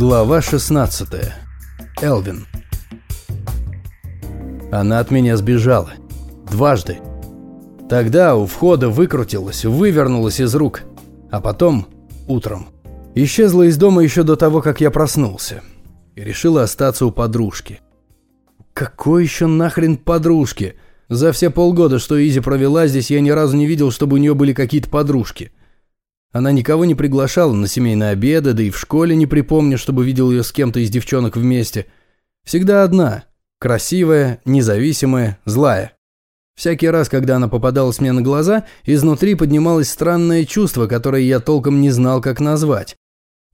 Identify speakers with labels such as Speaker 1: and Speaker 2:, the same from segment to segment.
Speaker 1: Глава 16. Элвин. Она от меня сбежала. Дважды. Тогда у входа выкрутилась, вывернулась из рук. А потом, утром, исчезла из дома еще до того, как я проснулся. И решила остаться у подружки. Какой еще нахрен подружки? За все полгода, что Изи провела здесь, я ни разу не видел, чтобы у нее были какие-то подружки. Она никого не приглашала на семейные обеды, да и в школе не припомню, чтобы видел ее с кем-то из девчонок вместе. Всегда одна. Красивая, независимая, злая. Всякий раз, когда она попадалась мне на глаза, изнутри поднималось странное чувство, которое я толком не знал, как назвать.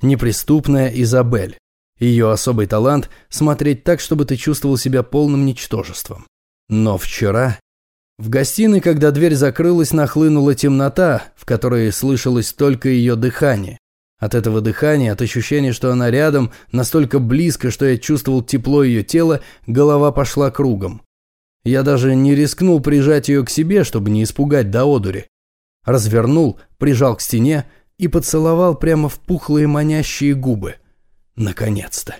Speaker 1: Неприступная Изабель. Ее особый талант – смотреть так, чтобы ты чувствовал себя полным ничтожеством. Но вчера в гостиной, когда дверь закрылась, нахлынула темнота, в которой слышалось только ее дыхание. От этого дыхания, от ощущения, что она рядом, настолько близко, что я чувствовал тепло ее тела, голова пошла кругом. Я даже не рискнул прижать ее к себе, чтобы не испугать до одури. Развернул, прижал к стене и поцеловал прямо в пухлые манящие губы. Наконец-то.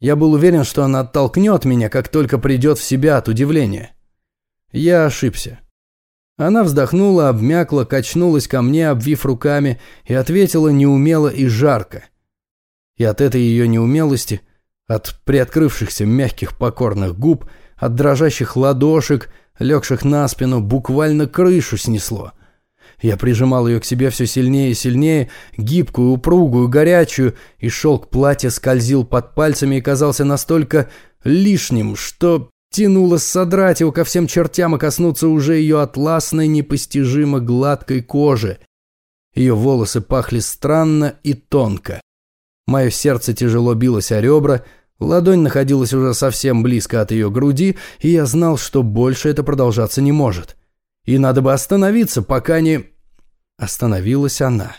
Speaker 1: Я был уверен, что она оттолкнет меня, как только придет в себя от удивления. Я ошибся. Она вздохнула, обмякла, качнулась ко мне, обвив руками, и ответила неумело и жарко. И от этой ее неумелости, от приоткрывшихся мягких покорных губ, от дрожащих ладошек, легших на спину, буквально крышу снесло. Я прижимал ее к себе все сильнее и сильнее, гибкую, упругую, горячую, и шелк платья скользил под пальцами и казался настолько лишним, что Тянуло содрать его ко всем чертям и коснуться уже ее атласной, непостижимо гладкой кожи. Ее волосы пахли странно и тонко. Мое сердце тяжело билось о ребра, ладонь находилась уже совсем близко от ее груди, и я знал, что больше это продолжаться не может. И надо бы остановиться, пока не... Остановилась она.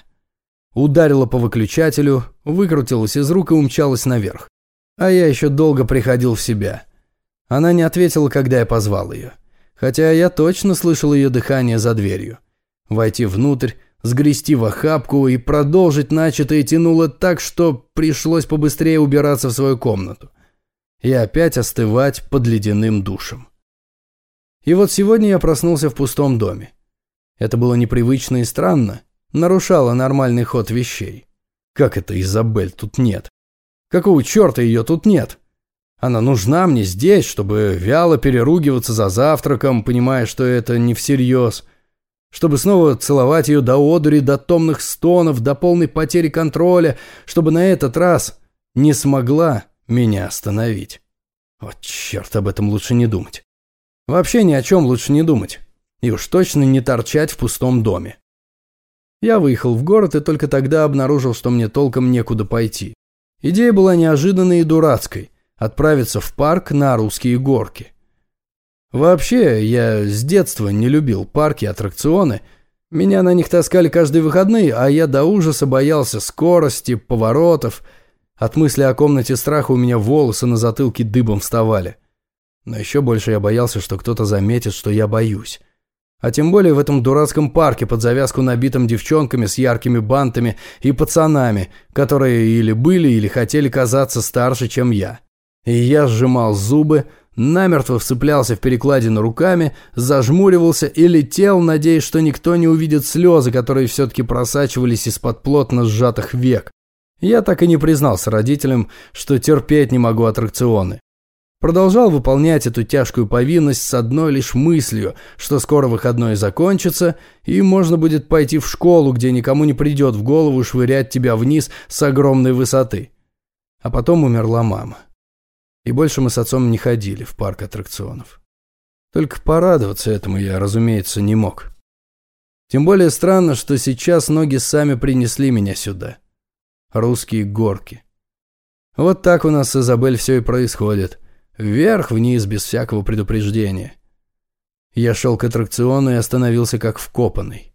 Speaker 1: Ударила по выключателю, выкрутилась из рук и умчалась наверх. А я еще долго приходил в себя. Она не ответила, когда я позвал ее. Хотя я точно слышал ее дыхание за дверью. Войти внутрь, сгрести в охапку и продолжить начатое тянуло так, что пришлось побыстрее убираться в свою комнату. И опять остывать под ледяным душем. И вот сегодня я проснулся в пустом доме. Это было непривычно и странно, нарушало нормальный ход вещей. Как это Изабель тут нет? Какого черта ее тут нет? Она нужна мне здесь, чтобы вяло переругиваться за завтраком, понимая, что это не всерьез. Чтобы снова целовать ее до одури, до томных стонов, до полной потери контроля, чтобы на этот раз не смогла меня остановить. Вот черт, об этом лучше не думать. Вообще ни о чем лучше не думать. И уж точно не торчать в пустом доме. Я выехал в город и только тогда обнаружил, что мне толком некуда пойти. Идея была неожиданной и дурацкой отправиться в парк на русские горки. Вообще, я с детства не любил парки, аттракционы. Меня на них таскали каждые выходные, а я до ужаса боялся скорости, поворотов. От мысли о комнате страха у меня волосы на затылке дыбом вставали. Но еще больше я боялся, что кто-то заметит, что я боюсь. А тем более в этом дурацком парке под завязку набитым девчонками с яркими бантами и пацанами, которые или были, или хотели казаться старше, чем я. И я сжимал зубы, намертво вцеплялся в перекладину руками, зажмуривался и летел, надеясь, что никто не увидит слезы, которые все-таки просачивались из-под плотно сжатых век. Я так и не признался родителям, что терпеть не могу аттракционы. Продолжал выполнять эту тяжкую повинность с одной лишь мыслью, что скоро выходной закончится, и можно будет пойти в школу, где никому не придет в голову швырять тебя вниз с огромной высоты. А потом умерла мама. И больше мы с отцом не ходили в парк аттракционов. Только порадоваться этому я, разумеется, не мог. Тем более странно, что сейчас ноги сами принесли меня сюда. Русские горки. Вот так у нас с Изабель все и происходит. Вверх-вниз, без всякого предупреждения. Я шел к аттракциону и остановился как вкопанный.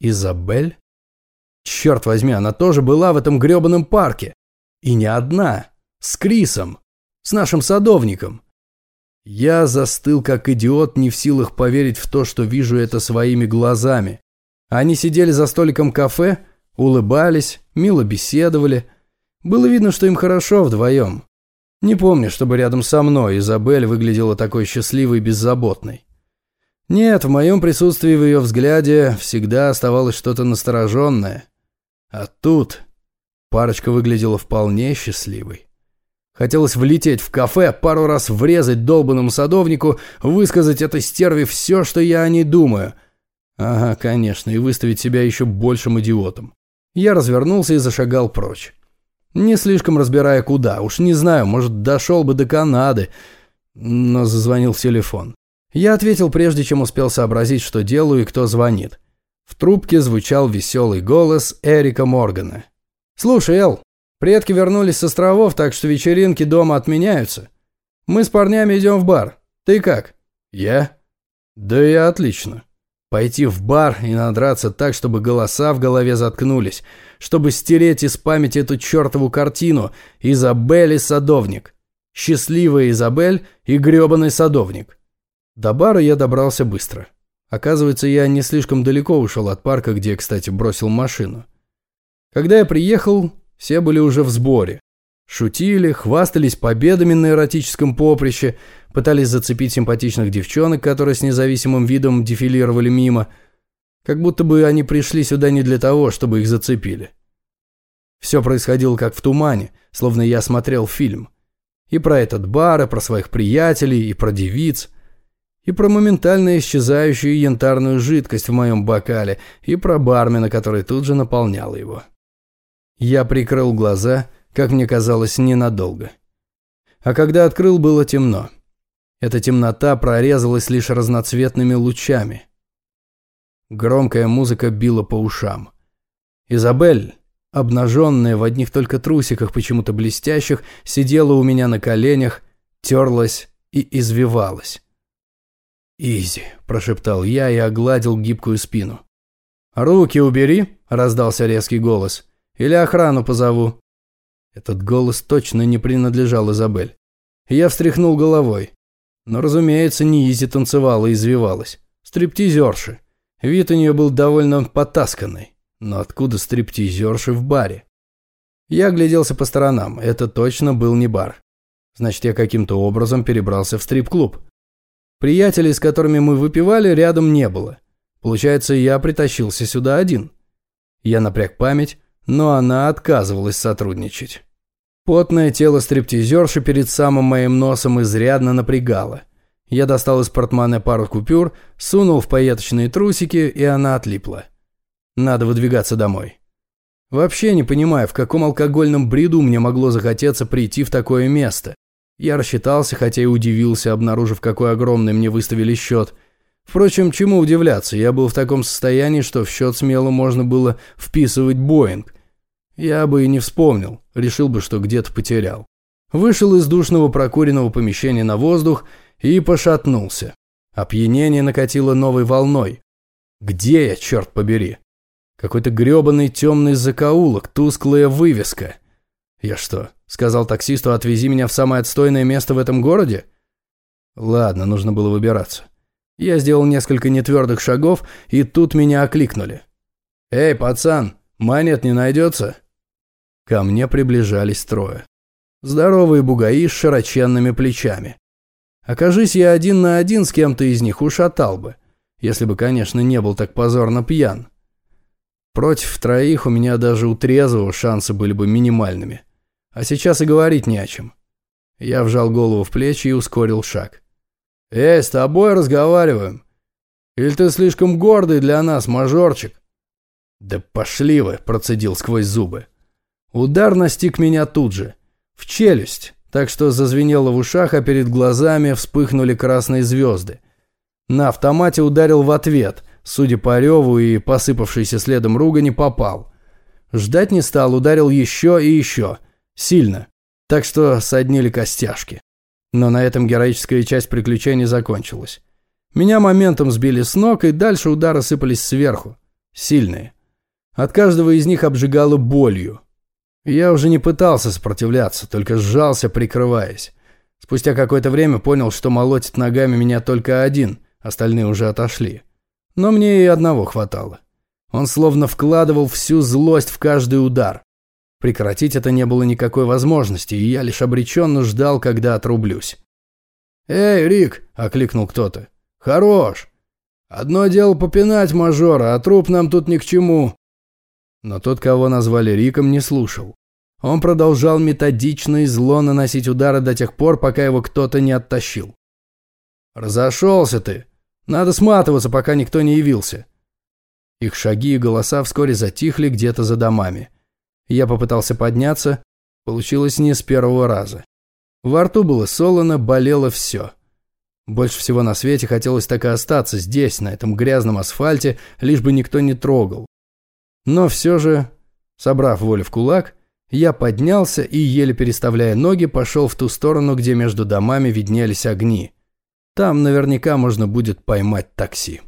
Speaker 1: Изабель? Черт возьми, она тоже была в этом гребаном парке. И не одна. С Крисом. С нашим садовником. Я застыл как идиот, не в силах поверить в то, что вижу это своими глазами. Они сидели за столиком кафе, улыбались, мило беседовали. Было видно, что им хорошо вдвоем. Не помню, чтобы рядом со мной Изабель выглядела такой счастливой и беззаботной. Нет, в моем присутствии в ее взгляде всегда оставалось что-то настороженное. А тут парочка выглядела вполне счастливой. Хотелось влететь в кафе, пару раз врезать долбанному садовнику, высказать этой стерве все, что я о ней думаю. Ага, конечно, и выставить себя еще большим идиотом. Я развернулся и зашагал прочь. Не слишком разбирая куда, уж не знаю, может, дошел бы до Канады. Но зазвонил телефон. Я ответил, прежде чем успел сообразить, что делаю и кто звонит. В трубке звучал веселый голос Эрика Моргана. «Слушай, Эл, предки вернулись с островов, так что вечеринки дома отменяются. Мы с парнями идем в бар. Ты как?» «Я?» «Да я отлично. Пойти в бар и надраться так, чтобы голоса в голове заткнулись, чтобы стереть из памяти эту чертову картину «Изабель и садовник». Счастливая Изабель и грёбаный садовник. До бара я добрался быстро. Оказывается, я не слишком далеко ушел от парка, где, кстати, бросил машину. Когда я приехал, все были уже в сборе. Шутили, хвастались победами на эротическом поприще, пытались зацепить симпатичных девчонок, которые с независимым видом дефилировали мимо, как будто бы они пришли сюда не для того, чтобы их зацепили. Все происходило как в тумане, словно я смотрел фильм. И про этот бар, и про своих приятелей, и про девиц, и про моментально исчезающую янтарную жидкость в моем бокале, и про бармена, который тут же наполнял его. Я прикрыл глаза как мне казалось, ненадолго. А когда открыл, было темно. Эта темнота прорезалась лишь разноцветными лучами. Громкая музыка била по ушам. Изабель, обнаженная в одних только трусиках, почему-то блестящих, сидела у меня на коленях, терлась и извивалась. «Изи», – прошептал я и огладил гибкую спину. «Руки убери», – раздался резкий голос. «Или охрану позову». Этот голос точно не принадлежал Изабель. Я встряхнул головой. Но, разумеется, не Изи танцевала и извивалась. Стриптизерши. Вид у нее был довольно потасканный. Но откуда стриптизерши в баре? Я огляделся по сторонам. Это точно был не бар. Значит, я каким-то образом перебрался в стрип-клуб. Приятелей, с которыми мы выпивали, рядом не было. Получается, я притащился сюда один. Я напряг память, но она отказывалась сотрудничать. Потное тело стриптизерши перед самым моим носом изрядно напрягало. Я достал из портмоне пару купюр, сунул в пайеточные трусики, и она отлипла. Надо выдвигаться домой. Вообще не понимаю, в каком алкогольном бреду мне могло захотеться прийти в такое место. Я рассчитался, хотя и удивился, обнаружив, какой огромный мне выставили счет. Впрочем, чему удивляться, я был в таком состоянии, что в счет смело можно было вписывать Боинг. Я бы и не вспомнил, решил бы, что где-то потерял. Вышел из душного прокуренного помещения на воздух и пошатнулся. Опьянение накатило новой волной. Где я, черт побери? Какой-то гребаный темный закоулок, тусклая вывеска. Я что, сказал таксисту, отвези меня в самое отстойное место в этом городе? Ладно, нужно было выбираться. Я сделал несколько нетвердых шагов, и тут меня окликнули. «Эй, пацан, монет не найдется?» Ко мне приближались трое. Здоровые бугаи с широченными плечами. Окажись я один на один с кем-то из них, ушатал бы. Если бы, конечно, не был так позорно пьян. Против троих у меня даже у трезвого шансы были бы минимальными. А сейчас и говорить не о чем. Я вжал голову в плечи и ускорил шаг. «Эй, с тобой разговариваем. Или ты слишком гордый для нас, мажорчик?» «Да пошли вы», – процедил сквозь зубы. Удар настиг меня тут же. В челюсть, так что зазвенело в ушах, а перед глазами вспыхнули красные звезды. На автомате ударил в ответ, судя по реву и посыпавшейся следом ругани, попал. Ждать не стал, ударил еще и еще. Сильно. Так что соднили костяшки. Но на этом героическая часть приключений закончилась. Меня моментом сбили с ног, и дальше удары сыпались сверху. Сильные. От каждого из них обжигало болью. Я уже не пытался сопротивляться, только сжался, прикрываясь. Спустя какое-то время понял, что молотит ногами меня только один, остальные уже отошли. Но мне и одного хватало. Он словно вкладывал всю злость в каждый удар. Прекратить это не было никакой возможности, и я лишь обреченно ждал, когда отрублюсь. «Эй, Рик!» – окликнул кто-то. «Хорош! Одно дело попинать мажора, а труп нам тут ни к чему!» Но тот, кого назвали Риком, не слушал. Он продолжал методично и зло наносить удары до тех пор, пока его кто-то не оттащил. «Разошелся ты! Надо сматываться, пока никто не явился!» Их шаги и голоса вскоре затихли где-то за домами. Я попытался подняться, получилось не с первого раза. Во рту было солоно, болело все. Больше всего на свете хотелось так и остаться здесь, на этом грязном асфальте, лишь бы никто не трогал. Но все же, собрав волю в кулак, я поднялся и, еле переставляя ноги, пошел в ту сторону, где между домами виднелись огни. Там наверняка можно будет поймать такси.